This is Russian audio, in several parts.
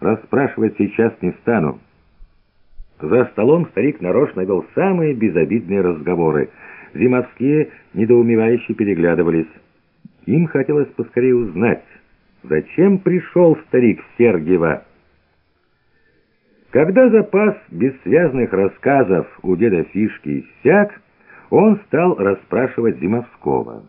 расспрашивать сейчас не стану». За столом старик нарочно вел самые безобидные разговоры. Зимовские недоумевающе переглядывались. Им хотелось поскорее узнать, зачем пришел старик Сергиева. Когда запас бессвязных рассказов у деда Фишки иссяк, он стал расспрашивать Зимовского.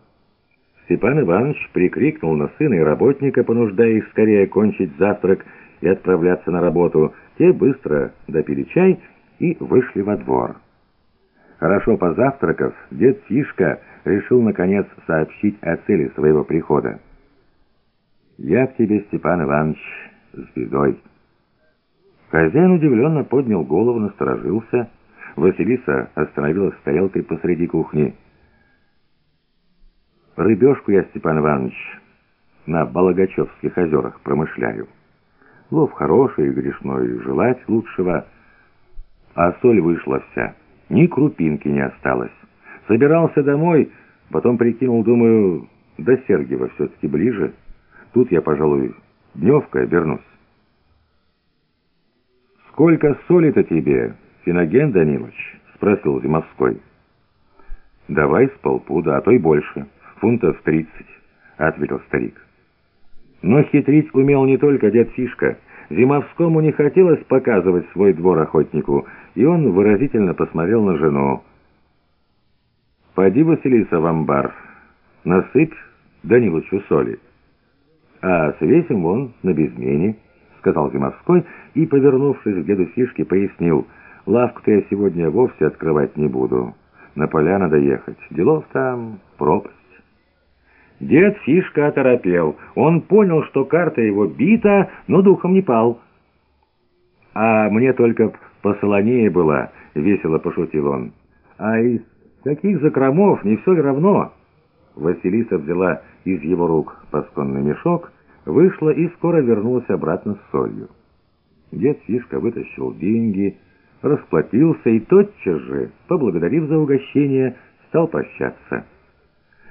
Степан Иванович прикрикнул на сына и работника, понуждая их скорее кончить завтрак и отправляться на работу. Те быстро допили чай и вышли во двор. Хорошо позавтракав, дед Фишка решил, наконец, сообщить о цели своего прихода. «Я к тебе, Степан Иванович, с бедой». Хозяин удивленно поднял голову, насторожился. Василиса остановилась с тарелкой посреди кухни. «Рыбешку я, Степан Иванович, на Балагачевских озерах промышляю. Лов хороший, грешной, желать лучшего, а соль вышла вся». Ни крупинки не осталось. Собирался домой, потом прикинул, думаю, до Сергиева все-таки ближе. Тут я, пожалуй, дневкой вернусь. «Сколько соли-то тебе, Финоген Данилович?» — спросил Зимовской. «Давай с полпуда, а то и больше. Фунтов тридцать», — ответил старик. Но хитрить умел не только дед Фишка — Зимовскому не хотелось показывать свой двор охотнику, и он выразительно посмотрел на жену. «Поди, Василиса, в амбар, насыпь Данилычу соли, а свесим вон на безмене», — сказал Зимовской и, повернувшись к деду Фишке, пояснил, «Лавку-то я сегодня вовсе открывать не буду. На поля надо ехать. Делов там пропасть». Дед Фишка оторопел. Он понял, что карта его бита, но духом не пал. «А мне только посолонее была», — весело пошутил он. «А из каких закромов, не все равно». Василиса взяла из его рук пасконный мешок, вышла и скоро вернулась обратно с солью. Дед Фишка вытащил деньги, расплатился и тотчас же, поблагодарив за угощение, стал прощаться.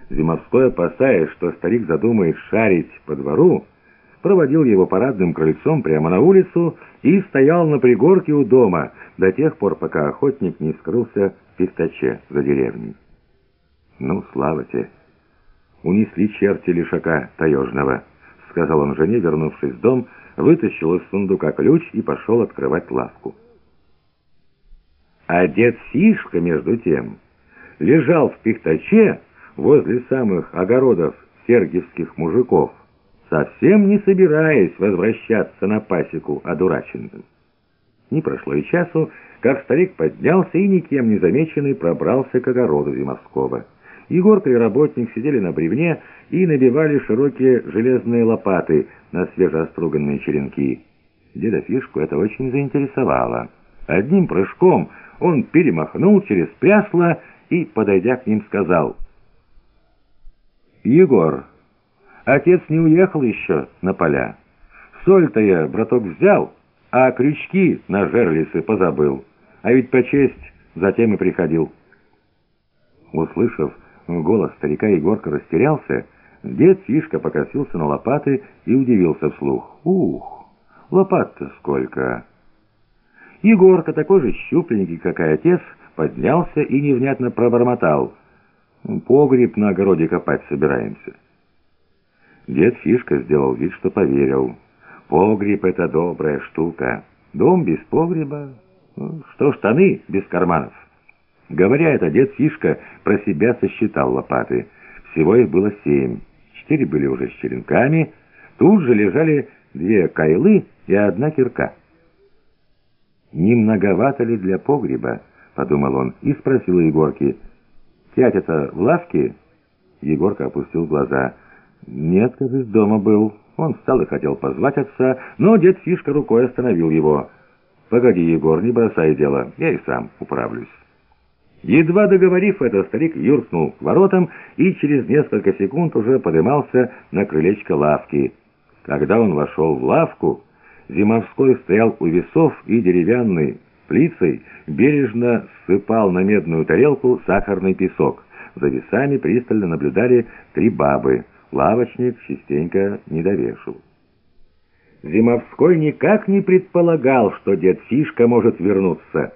Зимовской, опасаясь, что старик задумает шарить по двору, проводил его парадным крыльцом прямо на улицу и стоял на пригорке у дома до тех пор, пока охотник не скрылся в пихтаче за деревней. «Ну, слава тебе! Унесли черти лишака таежного», — сказал он жене, вернувшись в дом, вытащил из сундука ключ и пошел открывать лавку. А дед Фишка, между тем, лежал в пихтаче, возле самых огородов сергиевских мужиков, совсем не собираясь возвращаться на пасеку одураченным. Не прошло и часу, как старик поднялся и никем не замеченный пробрался к огороду Зимовского. Егорка и работник сидели на бревне и набивали широкие железные лопаты на свежеоструганные черенки. Деда Фишку это очень заинтересовало. Одним прыжком он перемахнул через прясло и, подойдя к ним, сказал — «Егор, отец не уехал еще на поля. Соль-то я, браток, взял, а крючки на жерлицы позабыл. А ведь по честь затем и приходил». Услышав голос старика, Егорка растерялся. Дед Фишка покосился на лопаты и удивился вслух. «Ух, лопат-то сколько!» Егорка, такой же щупленький, как и отец, поднялся и невнятно пробормотал — Погреб на огороде копать собираемся. Дед Фишка сделал вид, что поверил. Погреб — это добрая штука. Дом без погреба, ну, что штаны без карманов. Говоря это, дед Фишка про себя сосчитал лопаты. Всего их было семь. Четыре были уже с черенками. Тут же лежали две кайлы и одна кирка. «Не многовато ли для погреба?» — подумал он и спросил Егорки — «Тятя-то в лавке?» Егорка опустил глаза. «Нет, кажется, дома был». Он встал и хотел позвать отца, но дед Фишка рукой остановил его. «Погоди, Егор, не бросай дело, я и сам управлюсь». Едва договорив это, старик юркнул к воротам и через несколько секунд уже подымался на крылечко лавки. Когда он вошел в лавку, Зимовской стоял у весов и деревянный плицей бережно сыпал на медную тарелку сахарный песок. За весами пристально наблюдали три бабы. Лавочник частенько не довешил. Зимовской никак не предполагал, что дед Фишка может вернуться.